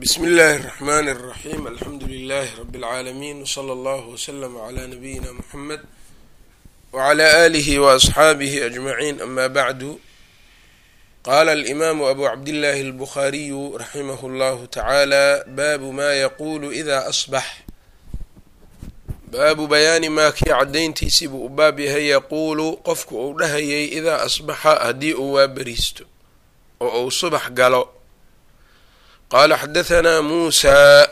bsmi اllahi الرحmn الرaxيm alxamdu لlh rb العaalamiin wslى اllah wslm عlى nabiyina mxamed wعlى آlih وaصxaabih aجmaعin ama bعdu qala اlimaamu abu cabdillahi الbkhariyu raximah اllahu taعaalى baabu ma yaqulu إida asbax baabu bayaani maa kii cadayntiisii buu u baab yahay yaquulu qofku uu dhahayay idaa asbaxa haddii uu waaberiisto oo uu subax galo qaala xadahanaa muusaa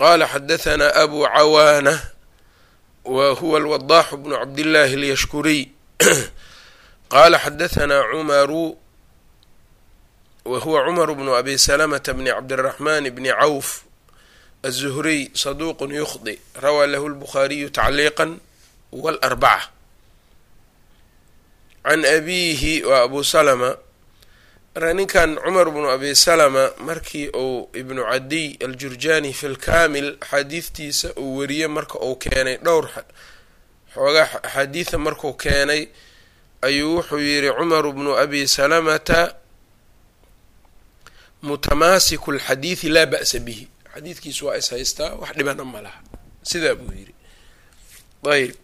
qaala xadahanaa abuu cawaana wa huwa alwadaaxu bnu cabdillaahi alyashkuriy qaala xadahanaa cumaru wa huwa cumaru bnu abi salamata bni cabdiraxmaan bni cawf aلzuhriy saduuqun yukhdi rawaa lahu lbukhaariyu tacliiqa walrbaca can abiihi waa abuu salama ninkan cumar bnu abi salama markii uu ibnu cadiy aljurjani fi lkamil xadiidtiisa uu weriye marka uu keenay dhowr xoogaa axaadiida markuu keenay ayuu wuxuu yidhi cumaru bnu abi salamata mutamaasiku lxadiidi laa ba'sa bihi. Xadiidkiisu waa is haystaa wax dhibana ma laha. Sidaa buu yidhi. Ayb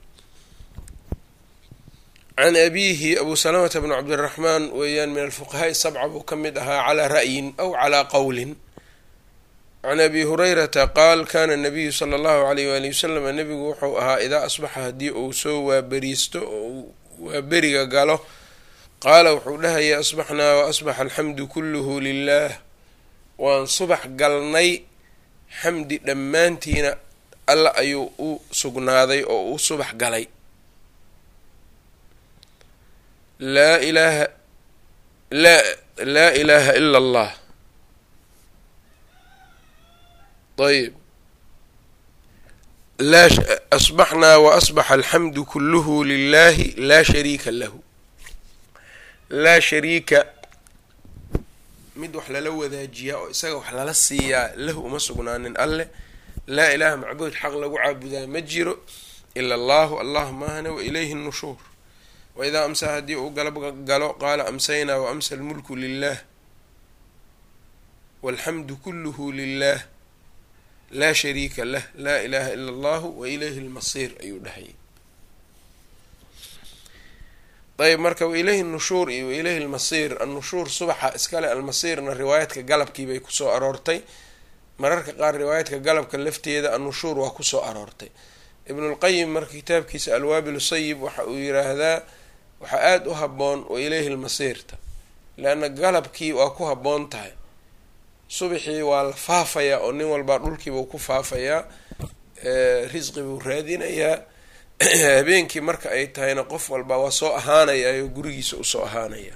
can abiihi abu salamata bn cabdiraxmaan weeyaan min alfuqahaa'i sabca buu ka mid ahaa calaa ra'yin aw calaa qowlin can abi hurayrata qaal kana nabiyu sala allahu alayh waali wasalam nebigu wuxuu ahaa idaa asbaxa haddii uu soo waaberiisto oo waaberiga galo qaala wuxuu dhahaya asbaxnaa wa asbaxa alxamdu kulluhu lilah waan subax galnay xamdi dhammaantiina alla ayuu u sugnaaday oo u subax galay laa ilaaha laa laa ilaaha ila allah ayb laa asbaxnaa wa asbaxa alxamdu kulluhu lilahi laa shariika lahu. Laa shariika mid wax lala wadaajiyaa oo isaga wax lala siiyaa lahu uma sugnaanin alleh laa ilaaha macbuud xaq lagu caabudaa ma jiro. Ila allahu allah maahane wa ilayhi nnushuur wa idaa amsaa haddii uu galab galo qaala amsaynaa wa amsa almulku lilah walxamdu kulluhu lilah laa shariika lah laa ilaaha ila allahu wa ilayhi lmasiir ayuu dhahayay ayb marka wailayhi nushuur iyo wailayhi lmasiir annushuur subaxa iskale almasiirna riwaayadka galabkii bay ku soo aroortay mararka qaar riwaayadka galabka lafteeda annushuur waa ku soo aroortay ibnulqayim marka kitaabkiisa alwaabil sayib waxa uu yiraahdaa waxaa aada u haboon wailayhi lmasiirta leanna galabkii waa ku haboon tahay. Subaxii waa la faafayaa oo nin walbaa dhulkiibuu ku faafayaa risqi buu raadinayaa habeenkii marka ay tahayna qof walba waa soo ahaanayaayoo gurigiisa u soo ahaanaya.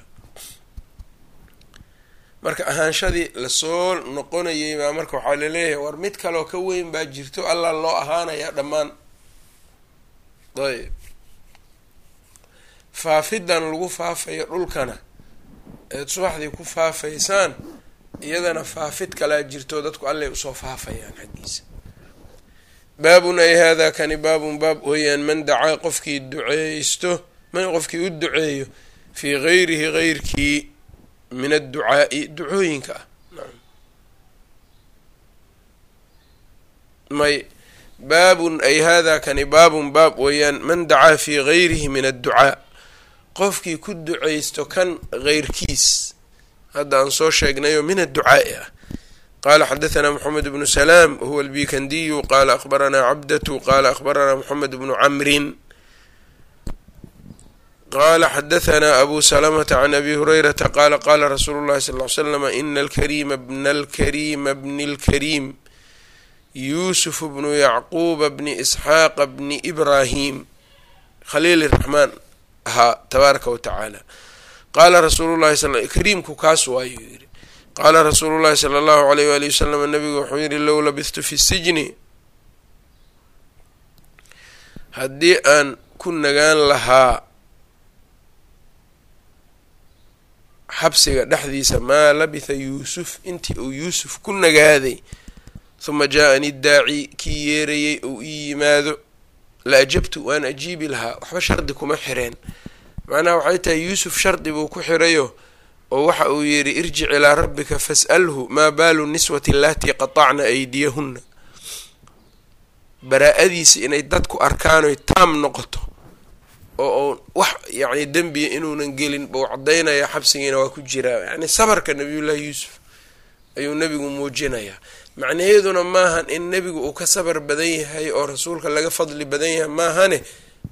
Marka ahaanshadii la soo noqonayay baa marka waxaa la leeyahay war mid kaloo ka weyn baa jirto allah loo ahaanayaa dhammaan. Ayb faafidan lagu faafayo dhulkana eed subaxdii ku faafaysaan iyadana faafid kalaa jirto dadku allay u soo faafayaan xaggiisa. Baabun ay hada kani baabun baab weeyaan man dacaa qofkii duceeysto man qofkii u duceeyo fii gayrihi geyrkii min adducaa'i ducooyinka ah. May baabun ay hada kani baabun baab weeyaan man dacaa fii gayrihi min adducaa qofkii ku ducaysto kan keyrkiis hadda aan soo sheegnayoo min adducaa'i ah. Qala xadahanaa moxamed bnu salaam wahuwa albikandiyu qaala akhbaranaa cabdatu qaala akhbaranaa moxamed bnu camrin. Qala xadahanaa abu salamata can abi hurayrata qaala qaala rasuulu اllahi sal ly slam ina alkariima bna alkariima bni اlkariim yuusuf bnu yacquuba bni isxaaqa bni ibraahim. Khaliil raxmaan ahaa tabaaraka qaala rasuulu llahi kariimku kaas waayuu yiri qaala rasuulu llahi sala allahu alayh waali wasalam nabigu wuxuu yihi low labithtu fi sijni. Haddii aan ku nagaan lahaa xabsiga dhexdiisa maa labitha yuusuf intii uu yuusuf ku nagaaday huma jaa-ani daaci kii yeerayay ou ii yimaado la ajabtu waan ajiibi lahaa waxba shardi kuma xireen. Macnaha waxay tahay yuusuf shardi buu ku xirayo oo waxa uu yidhi irjic ilaa rabbika fas'alhu maa baalu niswati allatii qatacna aydiyahunna. Baraa-adiisa inay dadku arkaanoy taam noqoto oo u wax yacni dembiya inuunan gelin bau caddaynaya xabsigiina waa ku jiraa. Yacni sabarka nabiyullaahi yuusuf ayuu nebigu muujinayaa macnaheeduna maahan in nebigu uu ka sabar badan yahay oo rasuulka laga fadli badan yahay maahane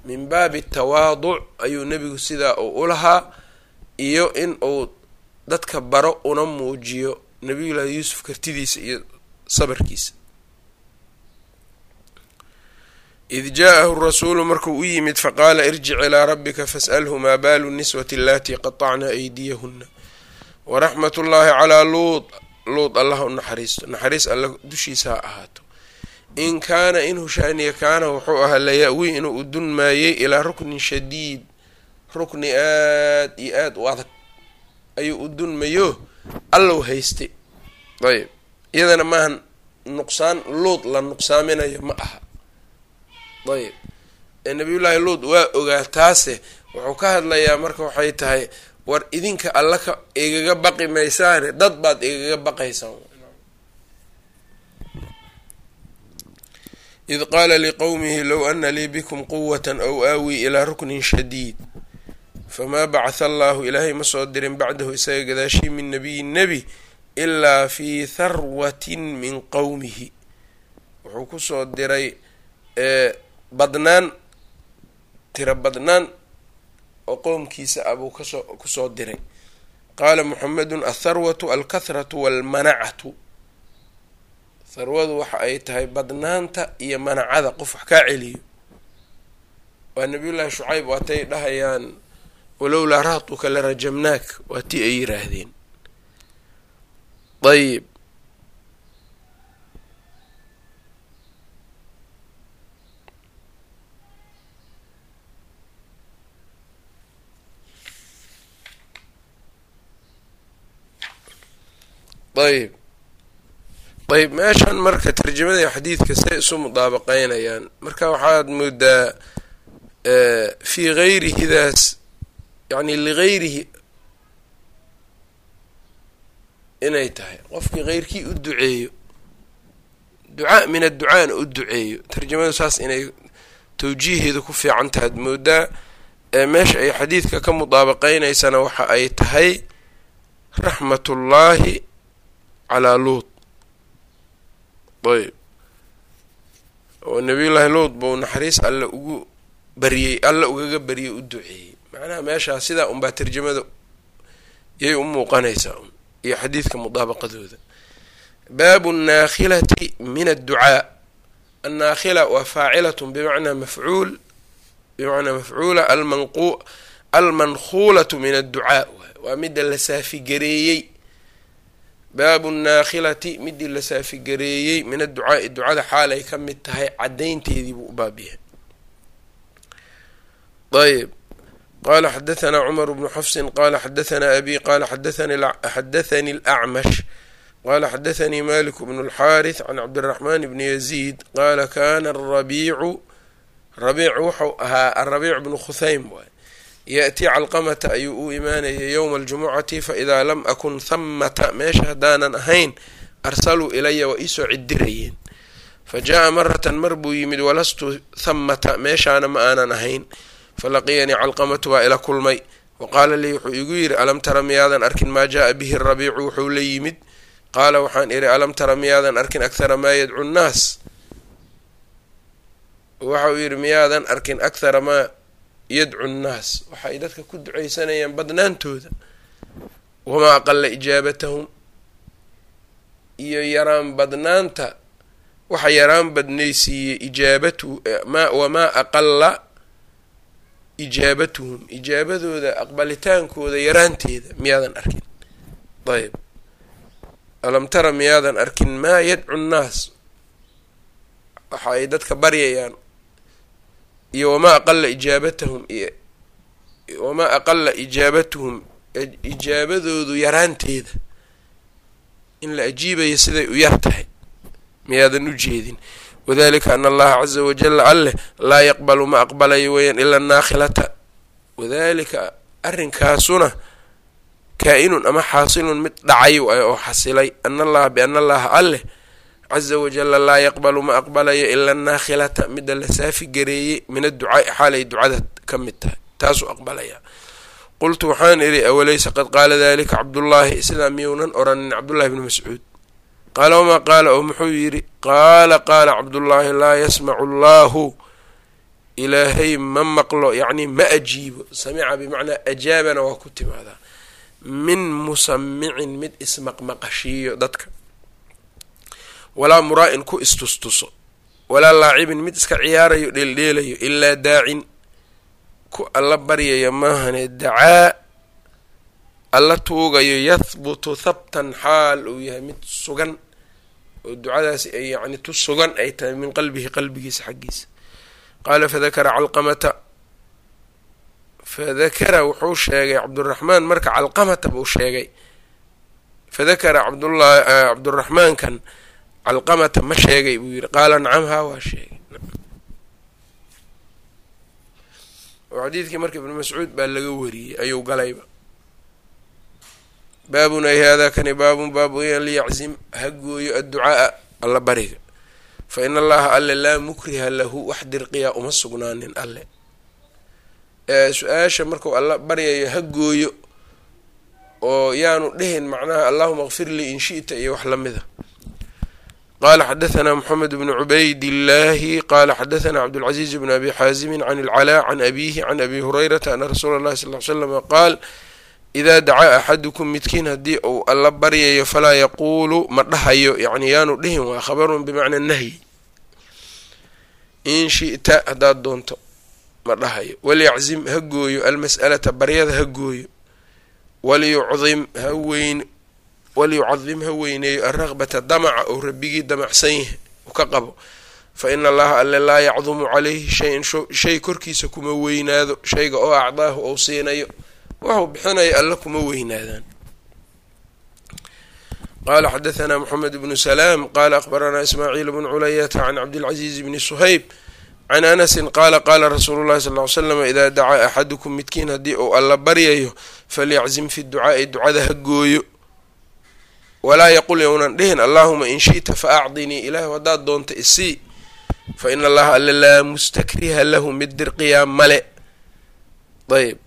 min baabi tawaaduc ayuu nebigu sidaa uu u lahaa iyo in uu dadka baro una muujiyo nabiyullaahi yuusuf kartidiisa iyo sabarkiisa. Id jaa-ahu rasuulu markuu u yimid faqaala irjic ilaa rabbika fas'alhu maa baalu niswati allatii qatacna aydiyahunna. Waraxmat ullaahi calaa luud luud allah u naxariisto naxariis alla dushiisa ha ahaato. In kaana in hushaaniya kaana wuxuu ahaa laya-wii inuu u dunmaayey ilaa ruknin shadiid rukni aad iyo aad u adag. Ayuu u dunmayo allow haystay. Ayb iyadana maahan nuqsaan luud la nuqsaaminayo ma aha. Ayb nabiyullaahi luud waa ogaa taase wuxuu ka hadlayaa marka waxay tahay war idinka alla ka igaga baqi maysaane dad baad igaga baqaysaan id qaala liqowmihi low ana lii bikum quwatan aw aawii ilaa ruknin shadiid. Famaa bacatha allaahu ilaahay ma soo dirin bacdahu isaga gadaashii min nabiyin nebi ilaa fii tharwatin min qowmihi wuxuu ku soo diray badnaan tiro badnaan oo qowmkiisa ah buu ka soo ku soo diray. Qaala muxamedun atharwatu alkathratu walmanacatu. Tharwadu waxa ay tahay badnaanta iyo manacada qof wax kaa celiyo. Waa nabiyullaahi shucayb waatay dhahayaan walowlaa rahtuka la rajamnaak waa tii ay yiraahdeen. Ayib ayb ayb meeshan marka tarjamada xadiidka say isu mudaabaqeynayaan marka waxaad moodaa fii gayrihidaas yani ligayrihi inay tahay. Qofkii keyrkii u duceeyo ducaa min adducaana u duceeyo tarjamadu saas inay tawjiiheedu ku fiican tahaad moodaa meesha ay xadiidka ka mudaabaqeynaysana waxa ay tahay raxmatullaahi calaa luud ayb oo nabiyullaahi luud buu naxariis alle ugu bariyey alle ugaga bariyey u duceeyey. Macnaha meeshaa sidaa unbaa tarjamada yay u muuqanaysaa un iyo xadiidka mudaabaqadooda. Baabu annaakhilati min adducaa annaakhila waa faacilatun bimacnaa mafcuul bimacnaa mafcuula almanqu almankuulatu min adducaa waa midda la saafigareeyey baabu naakhilati midii la saafigareeyey min adducaai ducada xaalay ka mid tahay caddaynteedii buu u baabiyahay ayb qala xadahanaa cumar bnu xafsin qala xadahanaa abi qala xadathani alacmash qala xadathanii malik bnu اlxaarith can cabdiraxman bni yaziid qaala kana arabiicu rabiic wuxuu ahaa arabiic bnu khuhaym waay yaأtii calqamata ayuu u imaanayay yowma aljumucati faidaa lam akun hamata meesha haddaanan ahayn arsaluu ilaya waa iisoo cidirayeen fa jaa maratan mar buu yimid walastu hamata meeshaana ma aanan ahayn falaqiyanii calqamatu baa ila kulmay wa qaala lii wuxuu igu yidhi alam tara miyaadan arkin maa jaaa bihi rabiicu wuxuu la yimid qaala waxaan idhi alam tara miyaadan arkin akhara maa yadcu nnaas waxauu yidhi miyaadan arkin akhara maa yadcu nnaas waxa ay dadka ku ducaysanayaan badnaantooda. Wamaa aqala ijaabatahum iyo yaraan badnaanta waxa yaraan badnaysiiyey ijaabatu wamaa aqala ijaabatuhum ijaabadooda aqbalitaankooda yaraanteeda miyaadan arkin. Ayb alam tara miyaadan arkin maa yadcu nnaas? Waxa ay dadka baryayaan iyo wamaa aqala ijaabatahum wamaa aqala ijaabatuhum ijaabadoodu yaraanteeda in la ajiibayo siday u yar tahay. Miyaadan u jeedin. Wadalika ana allaha caza wajala alleh laa yaqbalu ma aqbalayo weeyaan ila naakhilata. Wadalika arrinkaasuna kaa-inun ama xaasilun mid dhacay oo xasilay ana allaha biana allaha alleh caza wajalla laa yaqbalu ma aqbalayo ila anaakhilata midda la saafi gareeyey min adducaai xaalay ducada ka mid tahay. Taasuu aqbalaya. Qultu waxaan idhi awalaysa qad qaala dalika cabdullaahi? Sidaa miyounan oranin cabdullahi bni mascuud. Qaala wamaa qaala? Oo muxuu yidhi qaala qaala cabdullaahi laa yasmacu allaahu. Ilaahay ma maqlo yacni ma ajiibo. Samica bimacnaa ajaabana waa ku timaadaa min musamicin mid ismaqmaqashiiyo dadka walaa muraa-in ku istustuso walaa laacibin mid iska ciyaarayo dheeldheelayo ilaa daacin ku alla baryaya maahane dacaa alla tuugayo yahbutu habtan xaal uu yahay mid sugan oo ducadaasi ay yacni tu sugan ay tahay min qalbihi qalbigiisa xaggiisa. Qaala fadakara calqamata fadakara wuxuu sheegay cabduraxmaan marka calqamata buu sheegay fadakara cabdullah cabduraxmaankan calqamata ma sheegay buu yidhi qaala nacam haa waa sheegay. Oo xadiidkii marka ibnu mascuud baa laga wariyey ayuu galayba. Baabun ay haadaa kani baabun baab weeyaan liyaczim ha gooyo adducaaa alla bariga. Fa in allaha alle laa mukriha lahu wax dirqiya uma sugnaanin alle. Su'aasha marku alla baryayo ha gooyo oo yaanu dhihin macnaha allahuma kfir lii in shi'ta iyo wax lamida qala xadaثna mxamed bn cubayd illahi qala xadaثna cabdاlcaزiz bn abi xaazimi can اlclaa can abihi can abi hurayrata ana rasuula اllahi sal ly slama qaal idaa dacaa axadukum midkiin haddii uu alla baryayo falaa yaquulu ma dhahayo yani yaanu dhihin waa khabarun bimacna nahyi in shi'ta haddaad doonto ma dhahayo walyaczim ha gooyo almas'alata baryada ha gooyo waliyucdim ha weyn waliyucadim ha weyneeyo alraqbata damaca oo rabbigii damacsan yahay ka qabo fa ina allaha alle laa yacdumu calayhi shayan shay korkiisa kuma weynaado shayga oo acdaahu ou siinayo waxuu bixinayo alle kuma weynaadaan qala xadaثna mxamed bnu salaam qala akhbaranaa ismaaciil bnu culayata can cabdilcaziiz bni suhayb can anasin qaala qaala rasuulu llahi sal ly slam idaa dacaa axadukum midkiin haddii uu alla baryayo falyaczim fi ducaa'i ducada ha gooyo walaa yaqul yownan dhihin allaahuma in shi'ta fa acdinii ilaahu haddaad doonta isii fa ina allaha alle laa mustakriha lahu mid dirqiyaa male. Ayb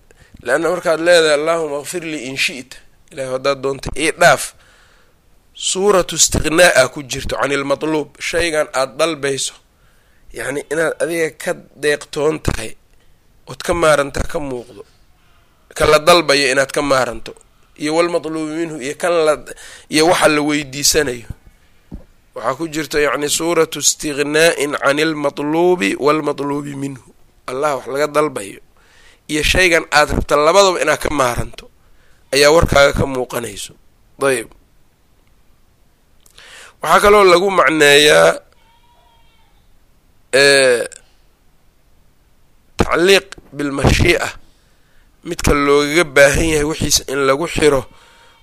leanna markaad leedahay allaahuma kfir lii in shi'ta ilaahu haddaad doonta ii dhaaf. Suuratu istiqnaa a ku jirto can ilmatluub shaygan aada dalbayso yacni inaad adiga ka deeqtoon tahay ood ka maarantaa ka muuqdo ka la dalbayo inaad ka maaranto iyo walmatluubi minhu iyo kan la iyo waxa la weydiisanayo. Waxaa ku jirta yacni suuratu istiqnaa'in can ilmatluubi waalmatluubi minhu. Allah wax laga dalbayo. Iyo shaygan aada rabta labadaba inaad ka maaranto ayaa warkaaga ka muuqanayso. Ayb waxaa kaloo lagu macneeyaa tacliiq bilmashii'a midka loogaga baahan yahay wixiisa in lagu xiro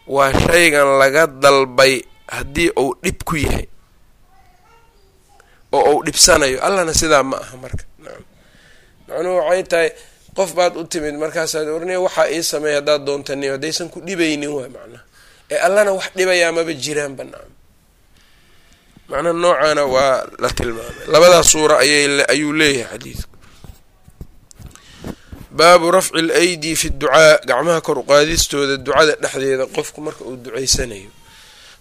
waa shaygan laga dalbay haddii uu dhib ku yahay. Oo uu dhibsanayo. Allana sidaa ma aha marka. Nacam macnuhu waxay tahay. Qof baad u timid markaasaad ornay waxaa ii sameeya haddaad doontani haddaysan ku dhibaynin waay macnaha ee allana wax dhibayaa maba jiraanba nacam macnaha noocaana waa la tilmaamay. Labadaas suura ayayayuu leeyahay xadiidku baabu rafci alaydi fi ducaa gacmaha kor uqaadistooda ducada dhexdeeda qofku marka uu ducaysanayo.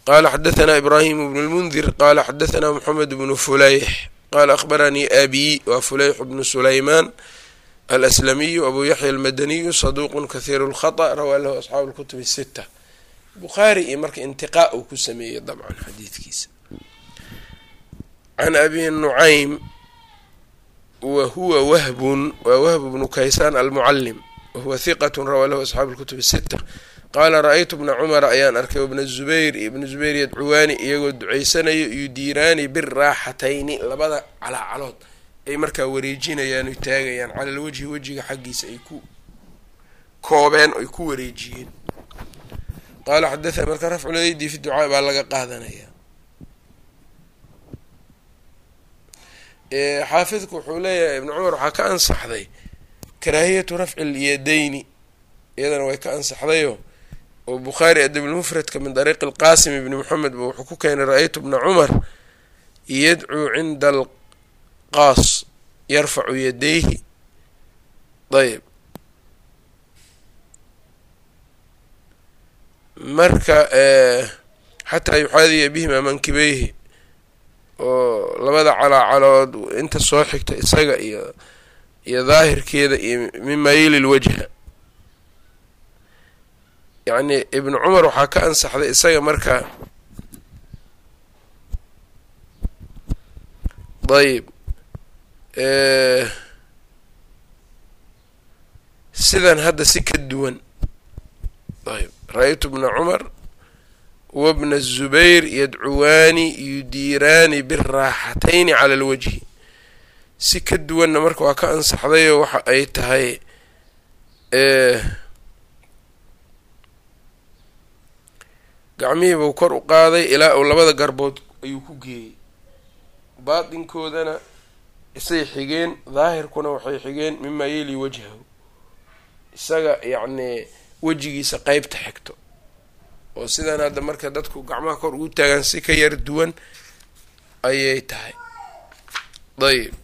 Qaala xadahanaa ibraahimu bnu lmundir qaala xadahanaa moxamed bnu fulayx qaala ahbaranii abii waa fulayx bnu sulaymaan alslamiyu abu yaxya almadaniyu saduuqun kahiiru lkhata rawaa lahu asxaabu lkutubi sita bukhaari iyo marka intiqaa uu ku sameeyey dabcan xadiidkiisa. Can abi nucaym wa huwa wahbun waa wahb bnu kaysaan almucalim wahuwa hiqat rawaa lahu asxaabu lkutub sita qaala ra'aytu bna cumara ayaan arkay wbna zubayr iyo ibna zubayr yadcuwaani iyagoo ducaysanayo yudiiraani birraaxatayni labada calaacalood ay markaa wareejinayaan oy taagayaan cala alwajhi wejiga xaggiisa ay ku koobeen oy ku wareejiyeen. Qaala xadaha marka rafculeydi fi ducaa baa laga qaadanayaa xaafidku wuxuu leeyahay ibnu cumar waxaa ka ansaxday karaahiyatu rafci lyadayni iyadana way ka ansaxdayoo oo bukhaari adabulmufradka min dariiqi alqaasim ibni moxamed ba wuxuu ku keenay ra'aytu bna cumar yadcuu cinda alqaas yarfacu yadayhi. Ayb marka xataa yuxaadiya bihima mankibeyhi oo labada calaacalood inta soo xigta isaga iyo iyo daahirkeeda iyo min mayili lwajha yacni ibnu cumar waxaa ka ansaxday isaga marka ayb sidan hadda si ka duwan. Ayb ra'aytu bna cumar wabna الzubayr yadcuwaani yudiiraani biraaxatayni cala alwajhi si ka duwanna marka waa ka ansaxdayoo waxa ay tahay gacmihii buu kor u qaaday ilaa uu labada garbood ayuu ku geeyey. Baatinkoodana isay xigeen daahirkuna waxay xigeen mimaa yeli wajhahu. Isaga yacnii wejigiisa qeybta xigto oo sidan hadda marka dadku gacmaha kor ugu taagaan si ka yar duwan ayay tahay ayb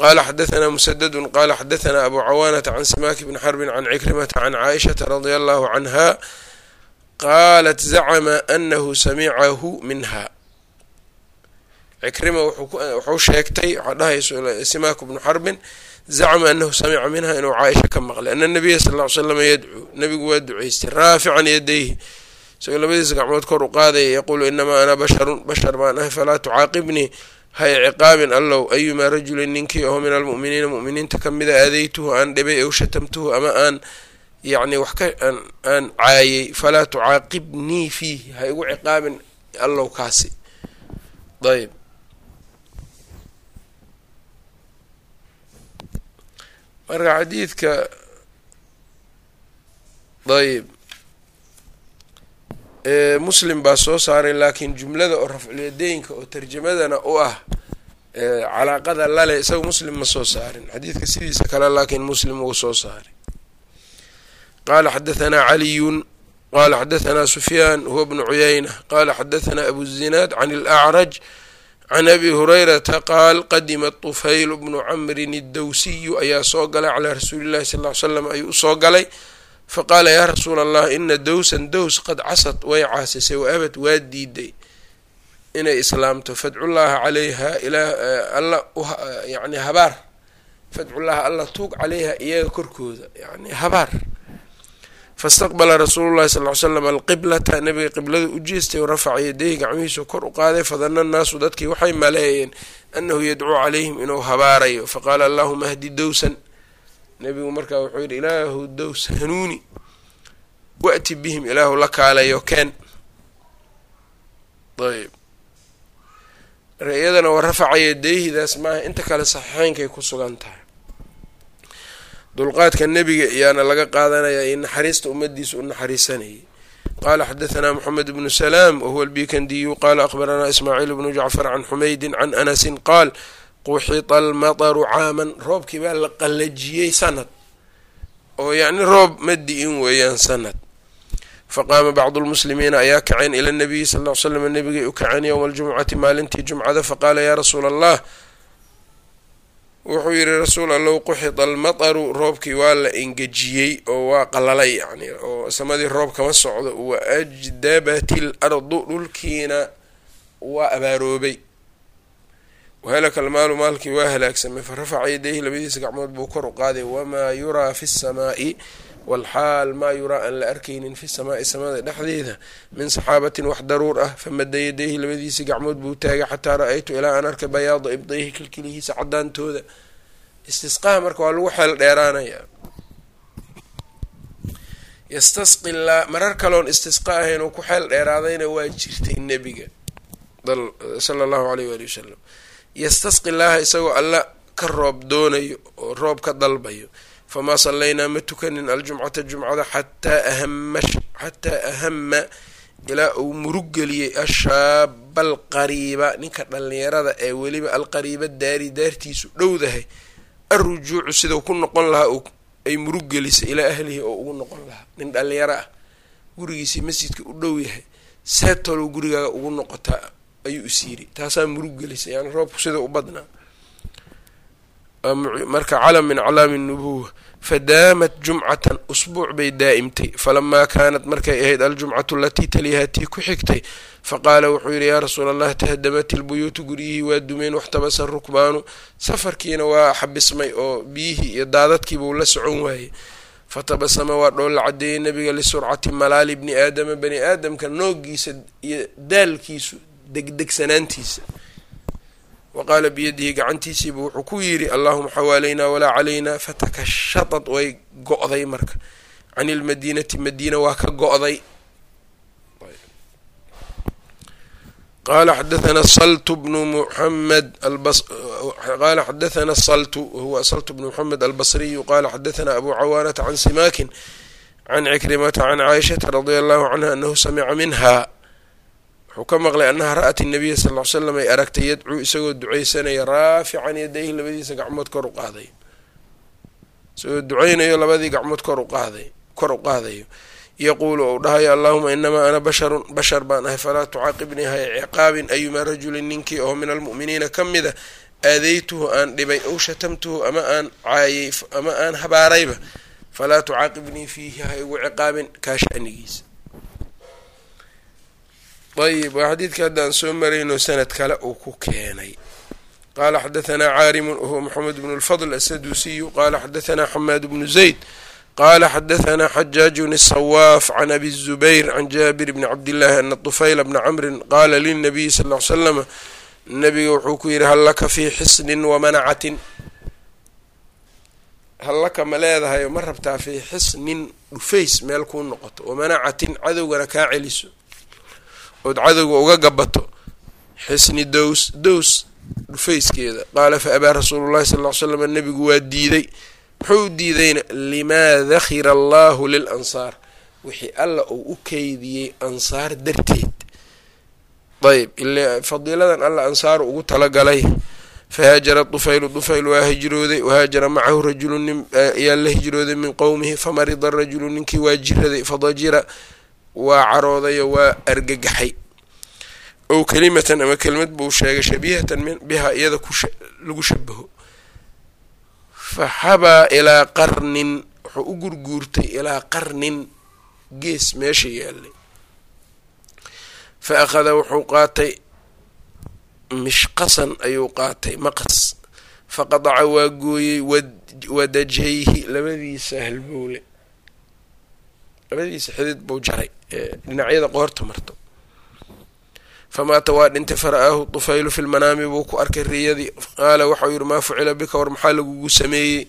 qala xadaثna msdd qala xadaثna abu cawaanata can simaki bni xarbin can cikrimata can caaishaةa radia allahu canha qalat zacma anahu samicahu minha cikrima wuxuu sheegtay waxaa dhahayso simaku bnu xarbin zacma anahu samica minha inuu caaisha ka maqlay ana nabiya sal ll ly slam yadcuu nabigu waa duceystay raafican yadayhi isagoo labadiisa gacmood kor u qaadaya yaquulu inamaa ana basharun bashar baan ahay falaa tucaaqibnii hay ciqaabin allow ayumaa rajulin ninkii aho min almu'miniina mu'miniinta ka mida aadaytuhu aan dhibay ow shatamtuhu ama aan yacni wax ka aan caayay falaa tucaaqibnii fiihi ha igu ciqaabin allow kaasi. Ayb marka xadiidka ayb muslim baa soo saaray laakiin jumlada oo rafculyadeenka oo tarjamadana u ah calaaqada lale isaga muslim ma soo saarin. Xadiidka sidiisa kale laakiin muslim uu soo saaray. Qala xadahanaa caliyun qala xadahanaa sufyaan huwa bnu cuyayna qala xadahanaa abu zinaad can alacraj can abi hurayrata qaal qadima طufayl bnu camrin اdowsiyu ayaa soo galay calaa rasuuli llahi sal ly slam ayuu u soo galay faqaala yaa rasuula allah ina dowsan dows qad casad way caasisay wa abad waa diiday inay islaamto. Fadcullaha calayha ilaa alla yani habaar. Fadcullaha alla tuug calayha iyaga korkooda yani habaar. Faistaqbala rasuulu llahi sal ly slam alqiblata nabiga qiblada u jeestay warafaca yadayhi gacmihiisu kor u qaaday fadana nnaasu dadkii waxay maleeyeen annahu yadcuu calayhim inuu habaarayo. Faqaala allahuma hdi dowsan nabigu markaa wuxuu yidhi ilaahu dows hanuuni wa'ti bihim ilaahu la kaalayo keen. Ayb marka iyadana wa rafaca yadayhidaas maaha inta kale saxiixeynkay ku sugan tahay. Dulqaadka nebiga ayaana laga qaadanaya iyo naxariista ummadiisa u naxariisanayay. Qala xadahanaa moxamed bnu salaam wahuwa albikandiyu qala akhbaranaa ismaaciil bnu jacfar can xumaydin can anasin qaal quxita almataru caaman roobkii baa la qallajiyey sanad. oo yacni roob ma di-in weeyaan sanad. Faqaama bacdu lmuslimiina ayaa kaceen ila nabiyi sal ll ly slam nabigay u kaceen yowma aljumcati maalintii jumcada. Faqaala yaa rasuula allah wuxuu yidhi rasuul allow quxita almataru roobkii waa la engejiyey oo waa qalalay yani oo samadii roob kama socdo wa ajdabat ardu dhulkiina waa abaaroobay wahalaka almaalu maalkii waa halaagsamay fa rafaca yadayhi labadiisa gacmood buu kor u qaaday wamaa yuraa fi samaa'i walxaal maa yuraa aan la arkaynin fi samaa'i samada dhexdeeda min saxaabatin wax daruur ah famada yadayhi labadiisii gacmood buu taagay xataa ra'aytu ilaa aan arkay bayaada ibdayhi kilkilihiisa cadaantooda istisqaha marka waa lagu xeel dheeraanayaa yastasqi laa marar kaloon istisqa ahayn uu ku xeel dheeraadayna waa jirtay nebiga sala allahu aleyh waali wasalam yastasqi laaha isagoo alla ka roob doonayo oo roob ka dalbayo. Famaa sallaynaa ma tukanin aljumcata jumcada xataa ahama xataa ahama ilaa uu muruggeliyey ashaaba alqariiba ninka dhallinyarada ee weliba alqariiba daari daartiisu dhowdahay. Alrujuucu sidau ku noqon lahaa ay murug gelisay ilaa ahlihi oo ugu noqon lahaa. Nin dhalinyaro ah gurigiisii masjidka u dhow yahay seetolow gurigaaga ugu noqotaa ayuu is taasaa murug gelisay yani roobku sida u badnaa. Marka calam min aclaami nubuwa fadaamat jumcatan usbuuc bay daa'imtay. Falamaa kaanat markay ahayd aljumcatu alatii taliyaha tii ku xigtay faqaala wuxuu yidhi yaa rasuula allah tahdamat ilbuyuutu guryihii waa dumeen waxtabasa rukbaanu. Safarkiina waa xabismay oo biyihii iyo daadadkiibuu la socon waayey. Fatabasama waa dhoolla cadeeyey nabiga lisurcati malaali bni aadama. Bani aadamka noogiisa iyo daalkiisu degdegsanaantiisa wa qaala biyadihi gacantiisiibu wuxuu ku yidhi allahuma xawaalaynaa walaa calaynaa fatakashatad way go-day marka. Can ilmadiinati madiina waa ka go-day. Qala xadathana saltu bnu muxamed qala xadathana saltu wahuwa saltu bnu muxamed albasriyu qala xadathana abu cawaanata can simakin can cikrimata can caaishata radia allahu canha anahu samica minha wuxuu ka maqlay annaha ra'at inabiya sal ly slam ay aragtay yadcuu isagoo duceysanaya raafican yadayhi labadiisa gacmood kor u qaaday. Isagoo duceynayo labadii gacmood kor uqaaday kor u qaadayo. Yaquulu ou dhahayo allahuma inamaa ana basharun bashar baan ahay falaa tucaaqibnii hay ciqaabin ayumaa rajulin ninkii oo min almu'miniina ka mida aadaytuhu aan dhibay ow shatamtuhu ama aan caayay ama aan habaarayba falaa tucaaqibnii fiihi ha igu ciqaabin kaa shanigiisa ayb waa xadiidka hadda aan soo marayno sanad kale uu ku keenay qaala xadaanaa caarimun wahuwa maxamed bnu lfadl asaduusiyu qaala xadaanaa xamaad bnu zayd qala xadaanaa xajaajun isawaaf can abi zubayr can jaabir bni cabdillaahi ana tufayla bna camrin qaala lilnabiy sal ll ly slam nabiga wuxuu ku yidhi hallaka fii xisnin wamanacatin hallaka ma leedahay ma rabtaa fii xisnin dhufays meel kuu noqoto wamanacatin cadowgana kaa celiso ood cadowga uga gabato xisni dows dows dhufayskeeda qaala fa abaa rasuulu llahi sal ly slam nabigu waa diiday. Muxuu diidayna? Limaa dakhira allahu lil ansaar. Wixii alla uu u keydiyey ansaar darteed. Ayb fadiiladan alla ansaaru ugu talagalay. Fahaajara dufaylu dufayl waa hijrooday. Wahaajara macahu rajulu ayaa la hijrooday min qowmihi famarida rajulu ninkii waa jiraday fadajira waa caroodayo waa argagaxay. Ow kelimatan ama kelimad buu sheegay shabihatan biha iyada lagu shabaho. Fa xabaa ilaa qarnin wuxuu u gurguurtay ilaa qarnin gees meesha yaalay. Fa akhada wuxuu qaatay mishqasan ayuu qaatay maqas. Faqadaca waa gooyey wadajayhi labadiisa halbowle labadiisa xidid buu jaray dhinacyada qoorta marto. Famaata waa dhintay fara-aahu dufaylu fi lmanaami buu ku arkay riyadii. Qaala waxa uu yihi maa fucila bika war maxaa lagugu sameeyey?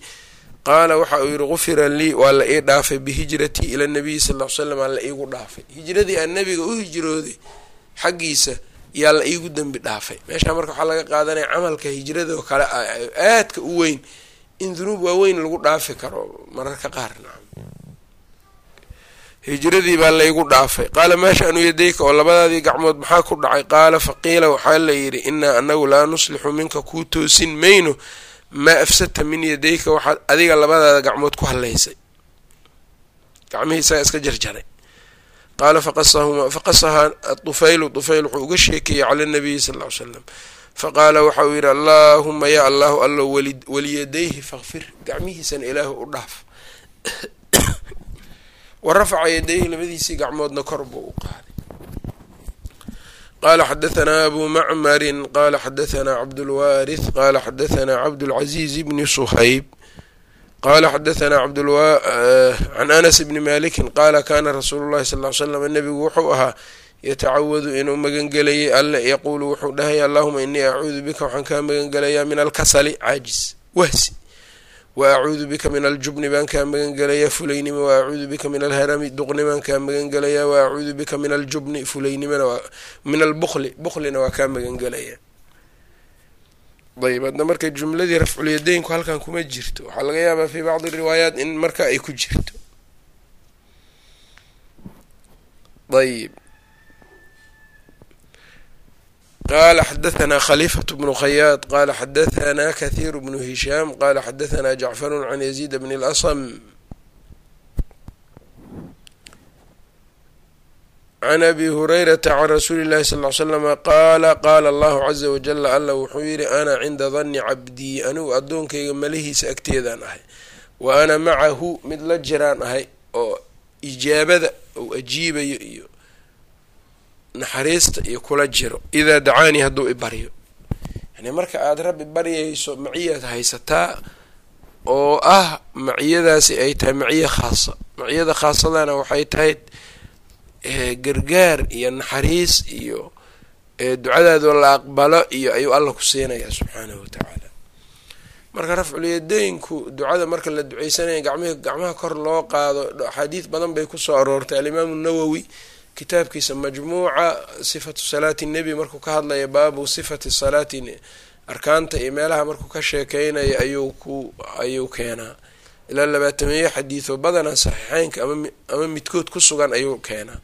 Qaala waxa uu yihi gufira lii waa la ii dhaafay bihijratii ila nabiyi sal ly slam aa la iigu dhaafay. Hijradii aan nabiga u hijrooday xaggiisa yaa la iigu dembi dhaafay. Meeshaa marka waxaa laga qaadanaya camalka hijradoo kale ah aadka u weyn in dunuub waaweyn lagu dhaafi karo mararka qaar nacam hijradii baa laygu dhaafay. Qaala maa shanu yadayka oo labadaadii gacmood maxaa ku dhacay? Qaala faqiila waxaa la yidhi inaa anagu laa nuslixu minka kuu toosin mayno. Maa afsadta min yadayka waxaad adiga labadaada gacmood ku hadlaysay gacmihii isaga iska jarjaray. Qaala faqasahaa dufaylu dufayl wuxuu uga sheekeeyey cala nabiyi sal ly slam faqaala waxa uu yidhi allaahuma yaa allahu allo waliyadayhi fakfir gacmihiisana ilaahu u dhaaf wa rafaca yadayhi labadiisii gacmoodna kor buu u qaaday. Qala xadahanaa abu macmarin qala xadahanaa cabdulwaarith qala xadahanaa cabdulcaziiz bni suhayb qala xadahanaa can anas bni malikin qaala kana rasuulu llahi sal ly slam nabigu wuxuu ahaa yatacawadu inuu magangelayay alle yaquulu wuxuu dhahaya allahuma inii acuudu bika waxaan kaa magangelayaa min alkasali caajis wahsi wa acuudu bika min aljubni baan kaa magangelayaa fulaynima wa acuudu bika min alharami duqni baan kaa magangelayaa wa acuudu bika min aljubni fulaynimana min albukli buklina waa kaa magangelayaa ayb hadda marka jumladii rafculyadeynku halkan kuma jirto waxaa laga yaabaa fi bacdi riwaayaat in marka ay ku jirto ayb qala xadahanaa khaliifat bnu khayaad qala xadahanaa kahiiru bnu hishaam qala xadahanaa jacfaru can yaziid bni اlasam can abi hurayrata can rasuuli llahi sal l slama qaala qaala allahu caza wajala alla wuxuu yidhi ana cinda danni cabdii anigu addoonkayga malahiisa agteedaan ahay wa ana macahu mid la jiraan ahay oo ijaabada uu ajiibayo iyo naxariista iyo kula jiro idaa dacaanii hadduu i baryo. Yani marka aada rabbi baryayso maciyaad haysataa oo ah maciyadaasi ay tahay maciyo khaasa. Maciyada khaasadana waxay tahay gargaar iyo naxariis iyo ducadaadoo la aqbalo iyo ayuu alla ku siinayaa subxaanahu watacaala marka rafculyadaynku ducada marka la duceysanaya gacmih gacmaha kor loo qaado axaadiis badan bay ku soo aroortay. Alimaamu nawowi kitaabkiisa majmuuca sifatu salaati nebi markuu ka hadlaya baabu sifati salaati arkaanta iyo meelaha markuu ka sheekeynaya ayuu ku ayuu keenaa. Ilaa labaatameeye xadiido badanaa saxiixeynka ama midkood ku sugan ayuu keenaa.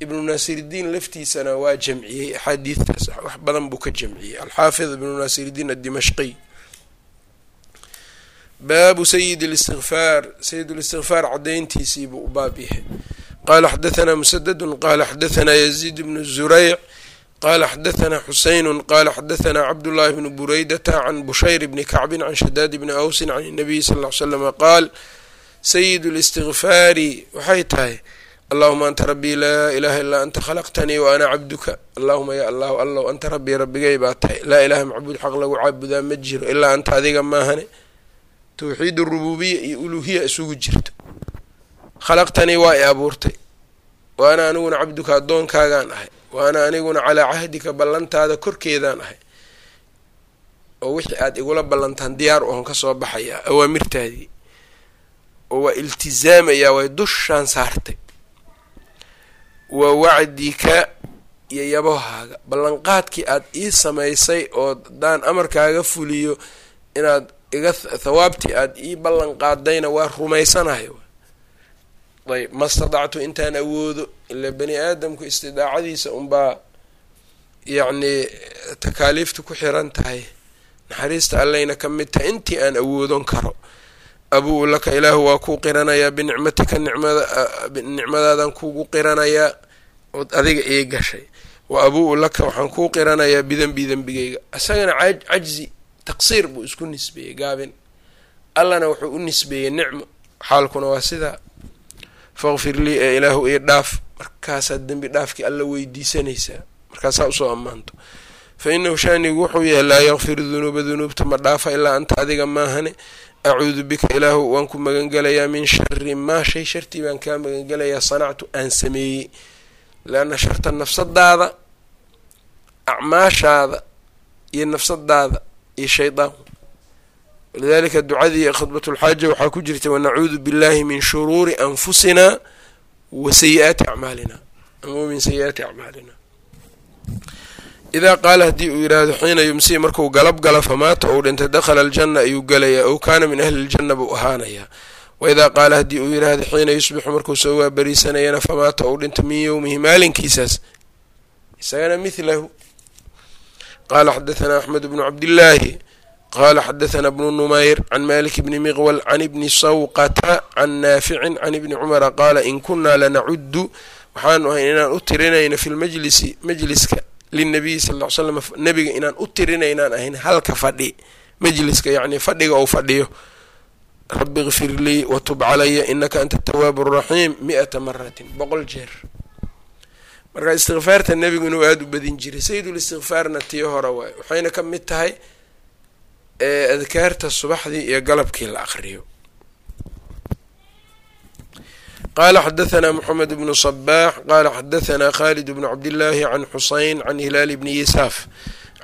Ibnu naasiridiin laftiisana waa jamciyey axaadiidtaas wax badan buu ka jamciyey. Alxaafid ibnu naasiridiin addimashqiy baabu sayid listikfaar sayid listikfaar cadayntiisiibuu u baab yahay qala xadaanaa musadadu qala xadaanaa yaziid bnu zurayc qala xadaanaa xusaynu qala xadaanaa cabdullaahi bnu buraydata can bushayr bni kacbin can shadaad bni awsin can inabiyi sal l slama qaal sayid listikfaari waxay tahay allahuma anta rabbii laa ilaaha ilaa anta khalaqtanii wa ana cabduka allahuma ya allahu allow anta rabbii rabbigay baa tahay laa ilaaha macbuud xaq lagu caabudaa ma jiro ilaa anta adiga maahane towxiid rububiya iyo uluhiya isugu jirto khalaqtanii waa i abuurtay. Wa ana aniguna cabduka addoonkaagaan ahay. Wa ana aniguna calaa cahdika ballantaada korkeedaan ahay. Oo wixii aada igula ballantaan diyaar oon ka soo baxayaa awaamirtaadii oo waa iltizaamayaa way dushaan saartay. Wa wacdika iyo yabahaaga. Ballanqaadkii aada ii samaysay oo haddaan amarkaaga fuliyo inaad iga thawaabtii aada ii ballanqaadayna waa rumaysanahay ayb ma stadactu intaan awoodo ila bani aadamku istidaacadiisa unbaa yacnii takaaliifta ku xiran tahay. Naxariista allayna ka mid tahay intii aan awoodon karo. Abuu laka ilaahu waa kuu qiranayaa binicmatika nicmada nicmadaadan kuugu qiranayaa ood adiga ii gashay. Wa abuu laka waxaan kuu qiranayaa bidenbi dembigeyga isagana cajzi taqsiir buu isku nisbeeyey gaabin. Allana wuxuu u nisbeeyey nicmo. Xaalkuna waa sidaa faqfir lii ee ilaahu ii dhaaf. Markaasaad dembi dhaafkii alla weydiisanaysaa. Markaasaa u soo ammaanto. Fa inahu shaanigu wuxuu yahay laa yakfiru dunuuba dunuubta ma dhaafa ilaa anta adiga maahane acuudu bika ilaahu waan ku magangelayaa min shari maa shay shartii baan kaa magangelayaa sanactu aan sameeyey. Leanna sharta nafsadaada acmaashaada iyo nafsadaada iyo shaydaan walidalika ducadii khudbatulxaaja waxaa ku jirta wanacuudu billahi min shuruuri anfusina wa sayi-aati acmaalina ama min sayi-aati acmaalina idaa qaala haddii uu yidhaahdo xiina yumsii marku galab gala famaata ou dhintay dakhala aljanna ayuu galayaa ow kaana min ahli ljanna buu ahaanayaa waidaa qaala haddii uu yidhaahdo xiina yusbixu markuu soo waabariisanayana famaata ou dhinta min yowmihi maalinkiisaas isagana mithlahu qaala xadaثna axmed bnu cabdillaahi qala xadaثna bnu numayr can malik bni miqwal can ibni sawqata can naaficin can ibni cumara qaala in kunaa lanacudu waxaanu ahay inaan u tirinayno fi lmajlisi majliska linabiyi sal ly slam nabiga inaan u tirinaynaan ahayn halka fadhi majliska yacni fadhiga ou fadhiyo rabi kfir lii watub calaya inaka anta atawaabu araxiim mi-ata maratin boqol jeer marka istikfaarta nebigu inuu aada u badin jiray sayidlistikfaarna tii hore waay waxayna ka mid tahay ee adkaarta subaxdii iyo galabkii la aqriyo qaala xadahanaa moxamed bnu sabaax qaala xadahanaa khalid bnu cabdillaahi can xuseyn can hilaal bni yisaaf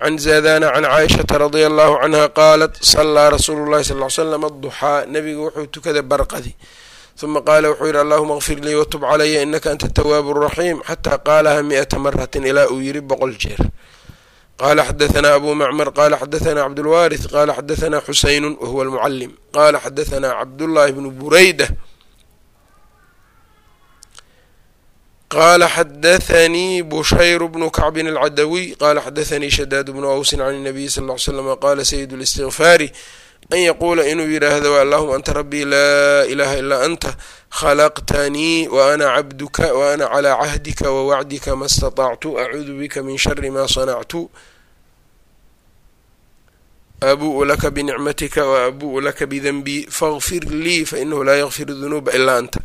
can zaadana can caaishata radia allahu canha qaalat sallaa rasuulu llahi sal l slam adduxaa nabiga wuxuu tukaday barqadi. Uma qaala wuxuu yihi allahuma kfir lii watub calaya inaka anta tawaabu raxiim xataa qaalaha mi-ata maratin ilaa uu yiri boqol jeer qala xadaثna abu macmar qala xadaثna cabdulwaariث qala xadaثna xuseynu wahuwa almucalim qala xadaثna cabdullahi bnu bureyda qala xadathanii bushayr bnu kacbin alcadawiy qala xadathanii shadaad bnu awsin can الnabiy sal ll ly slm qala sayid اlistigfaari an yaquula inuu yidhaahdo allahuma anta rabbii laa ilaha ilaa anta khalaqtanii waana cabduka waana calaa cahdika wawacdika ma اstaطactu acuudu bika min shari ma sanactu abu'u laka binicmatika waabu'u laka bidanbii fagfir lii fainahu laa yakfir dunuuba ilaa anta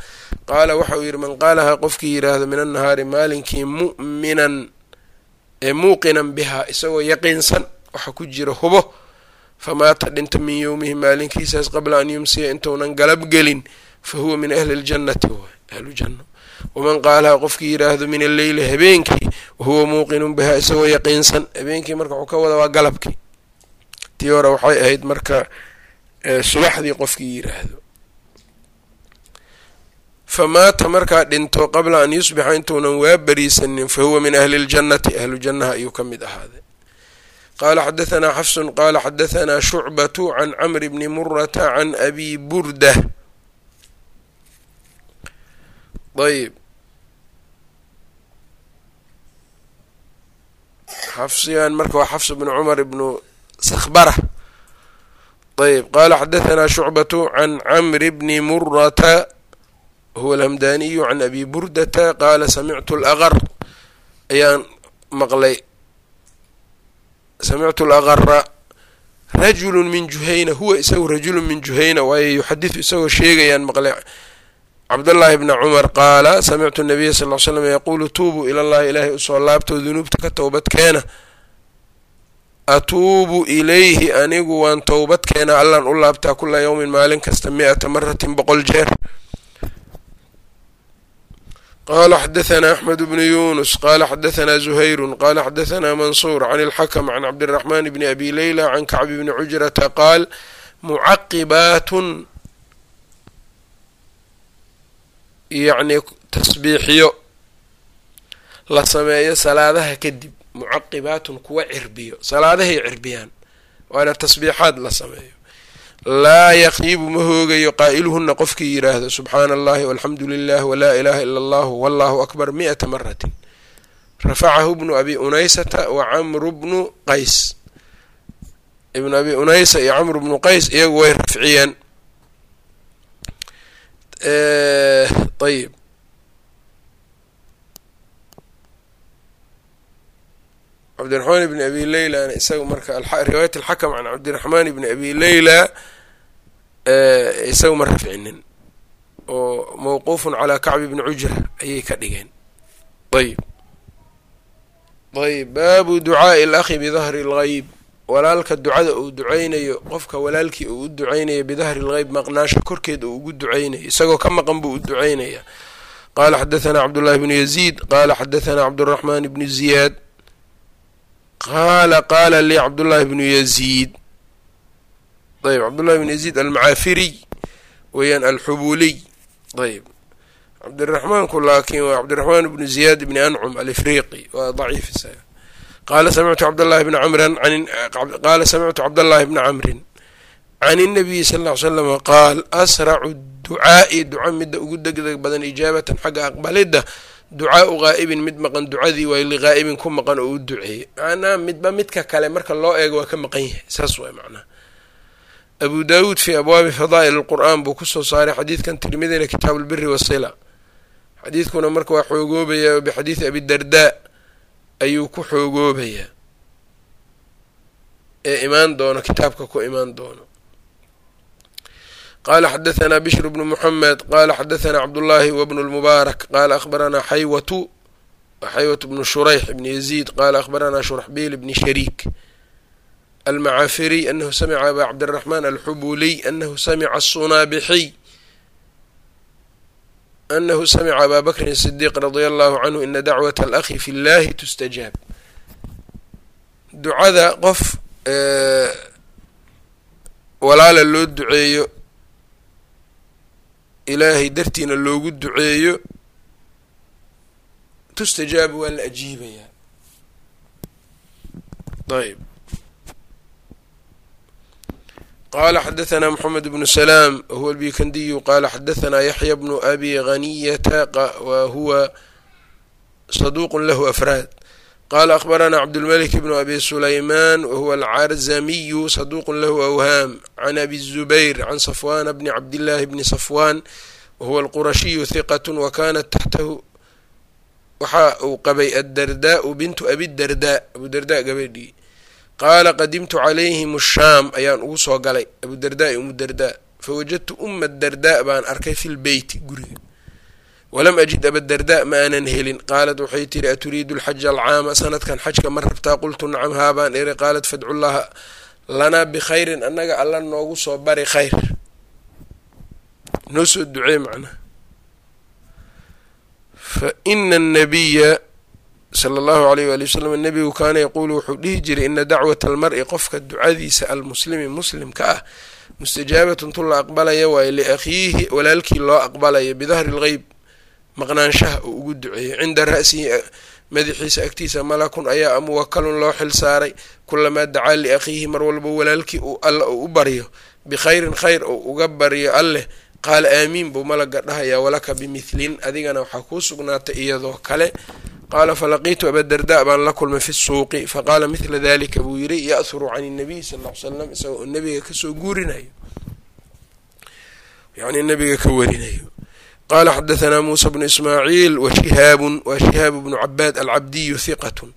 qaala waxa uu yidhi man qaalahaa qofkii yidhaahdo min annahaari maalinkii mu'minan ee muuqinan bihaa isagoo yaqiinsan waxa ku jira hubo famaata dhinta min yowmihi maalinkiisaas qabla an yumsiya intuunan galab gelin fa huwa min ahli ljannati ahlujanno waman qaalahaa qofkii yidhaahdo min alleyli habeenkii wahuwa muuqinun bihaa isagoo yaqiinsan habeenkii marka wuxuu ka wada waa galabkii tii hore waxay ahayd marka subaxdii qofkii yidhaahdo famaata markaa dhinto qabla an yusbixa intuunan waa beriisanin fa huwa min ahli ljannati ahlu jannaha ayuu ka mid ahaaday. Qala xadahanaa xafsun qala xadahanaa shucbatu can camri bni murata can abi burda. Ayb xafsigan marka waa xafs bnu cumar ibnu skhbara ayb qala xadahanaa shucbatu can camri bni murata huwa alhamdaniyu can abi burdata qaala samictu laqar ayaan maqlay samictu laqara rajulu min juhayna huwa isagu rajulu min juhayna waayo yuxadisu isagoo sheegayaan maqlay cabdاllahi bna cumar qaala samictu nabiya sal l slam yaquulu tuubuu ila llahi ilaahay u soo laabtoo dunuubta ka towbad keena atuubu ilayhi anigu waan towbad keena allaan u laabtaa kula yowmin maalin kasta mi-ata maratin boqol jeer. Qala xadahanaa axmed bnu yunus qala xadahanaa zuhayru qala xadahanaa mansuur can ilxakm can cabdiraxman bni abi leyla can kacbi bni cujrata qaal mucaqibaatun yacni tasbiixiyo la sameeyo salaadaha kadib mucaqibaatun kuwa cirbiyo salaadahay cirbiyaan waana tasbiixaad la sameeyo. Laa yaqiibu ma hoogayo qaa'iluhuna qofkii yidhaahdo subxaana allahi walxamdu lilah walaa ilaha ila allahu wallahu akbar mi'ata maratin rafacahu bnu abi unaysata wa camru bnu qays. Ibnu abi unaysa iyo camru bnu qays iyagu way rafciyeen. Ayb cabdiraxmaan bni abi leylana isaga marka riwaayat alxakam can cabdiraxmaan bni abi leyla isaga ma rafcinin. Oo mawquufun calaa kacbi bni cujra ayay ka dhigeen. Ayb ayb baabu ducaa'i alakhi bidahri lgayb walaalka ducada uu duceynayo qofka walaalkii uu u duceynayo bidahri lgeyb maqnaasha korkeed uu ugu duceynayo isagoo ka maqan buu u duceynaya qala xadahanaa cabdullahi bnu yaziid qala xadahanaa cabduraxmaan bnu ziyaad qaala qaala lii cabdullaahi bnu yaziid. Ayb cabdullahi bnu yaziid almacaafiriy weeyaan alxubuliy ayb. Cabdiraxmaanku laakiin waa cabdiraxmaan bnu ziyaad bni ancum alifriqi waa daciif isaga qaala samictu cabdllahi bna camran qaala samictu cabdallahi bna camrin can الnabiyi sal ll ly slama qaal asracu ducaa'i duca midda ugu degdeg badan ijaabatan xagga aqbalidda ducaau qaa'ibin mid maqan ducadii waay liqaa'ibin ku maqan oo u duceeyey macnaha midba midka kale marka loo eego waa ka maqan yahay. Saas waay macnaha abu daawuud fii abwaabi fadaa'il alqur'aan buu ku soo saaray xadiidkan tirmidina kitaabu lbiri wasila xadiidkuna marka waa xoogoobayaa bixadiidi abidardaa ayuu ku xoogoobayaa. Ee imaan doono kitaabka ku imaan doono qala xadahanaa bishr bnu muxamed qala xadahanaa cabdullaahi wbnu lmubaarak qala akhbaranaa xaywatu xaywatu bnu shurayx bni yaziid qala akhbaranaa shurxbiil bni shariik almacaafiriy anahu samica aba cabdiraxmaan alxubuliy anahu samica asunaabixiy anahu samica abaa bakrin sidiiq radia allahu canhu ina dacwat alakhi fi llahi tustajaab ducada qof walaala loo duceeyo ilaahay dartiina loogu duceeyo tustajaabu waa la ajiibayaa. Ayb qala xadahanaa moxamed bnu salaam wahuwa albikandiyu qala xadahanaa yaxya bnu abi haniyata wa huwa saduuqun lahu afraad qala akhbaranaa cabdulmalik bnu abi sulayman wahuwa alcarzamiyu saduuqun lahu awhaam can abi zubayr can safwana bni cabdillahi bni safwan wahuwa alqurashiyu hiqat wakanat taxtahu waxa uu qabay addardaau bintu abidardaa abudardaa gabadhii qaala qadimtu calayhim shaam ayaan ugu soo galay abudardaa iyo umudardaa fawajadtu uma dardaa baan arkay fi lbeyti guriga walam ajid abadardaa ma aanan helin. Qaalat waxay tiri aturiidu alxaja alcaama? Sanadkan xajka ma rabtaa? Qultu nacam haabaan iri qaalat fadcu llaha lanaa bikhayrin annaga alla noogu soo bari khayr. Noo soo ducee macnaha fa ina annabiya sala allahu alayh waali wasalam nabigu kaana yaquulu wuxuu dhihi jiray ina dacwata almar-i qofka ducadiisa almuslimi muslimka ah mustajaabatun tu la aqbalaya waayo liakhiihi walaalkii loo aqbalayo bidahri lgeyb maqnaanshaha uu ugu duceeyey. Cinda ra'sihi madaxiisa agtiisa malakun ayaa muwakalun loo xil saaray. Kulamaa dacaa liakhiihi mar walba walaalkii uu alla uu u baryo. Bikhayrin khayr uu uga baryo alleh qaala aamiin buu malaga dhahayaa walaka bimidlin adigana waxaa kuu sugnaatay iyadoo kale. Qaala falaqiitu abadardaa baan la kulmay fi suuqi. Faqaala midla dalika buu yiri ya'huru can nabiy sal ll ly slam isagoo nabiga ka soo guurinayo. Yani nabiga ka warinayo qala xadahanaa muusa bnu ismaaciil wa shihaabun wa shihaabu bnu cabaad alcabdiyu hiqatun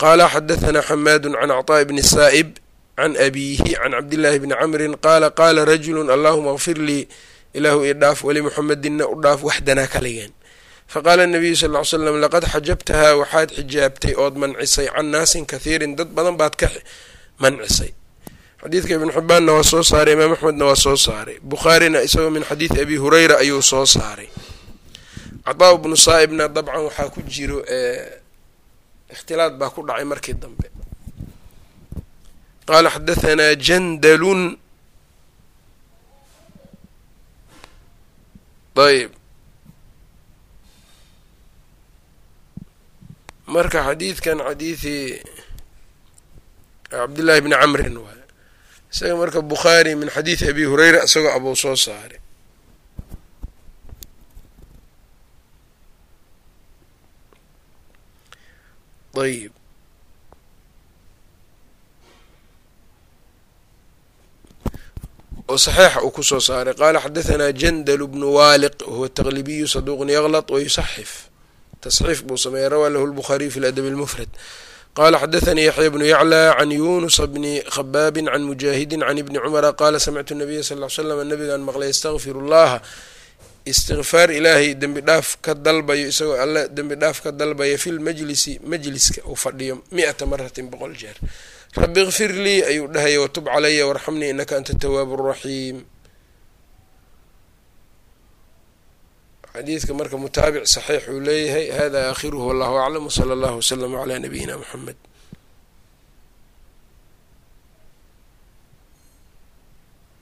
qaala xadahanaa xamaadu can cطaaءi bni saa'ib can abiihi can cabdillaahi bni camrin qaala qaala rajulu allahuma kfir lii ilaahu ii dhaaf walimuxamedinna u dhaaf waxdanaa kaligeen faqaala nabiyu sal ly slam laqad xajabtahaa waxaad xijaabtay ood mancisay can naasin kathiirin dad badan baad ka mancisay xadiidka ibnu xibaanna waa soo saaray imaam axmedna waa soo saaray. Bukhaarina isagoo min xadiidi abi hureyra ayuu soo saaray. Cataa bnu saa'ibna dabcan waxaa ku jiro ikhtilaad baa ku dhacay markii dambe. Qaala xadahanaa jandalun. Ayb marka xadiidkan xadiidii cabdillahi bni camrin waay isaga marka bukhaari min xadiidi abi hureyra isagoo abuu soo saaray. Ayb oo saxiixa uu ku soo saaray. Qaala xadahanaa jandal bnu waaliq wahuwa taqlibiyu saduuqun yaqlط wayusaxif tasxiif buu sameeyey rawaa lahu lbukhaariyu fi ladabi اlmufrad qala xadathanii yaxya bnu yaclى can yunusa bni khabaabi can mujaahidi can ibni cumara qaala samictu nabiya sal l slam nabigaan maqlay ystaqfiru llaha istikfaar ilaahay dembi dhaaf ka dalbayo isagoo alle dembi dhaaf ka dalbaya fi lmajlisi majliska uu fadhiyo mi-ata maratin boqol jeer rabi ikfir lii ayuu dhahaya watub calaya warxamnii inaka anta tawaabu raxiim xadiidka marka mutaabic saxiix uu leeyahay hada aakhiruhu wallahu aclam wsala allahu waslama calaa nabiyina muxamed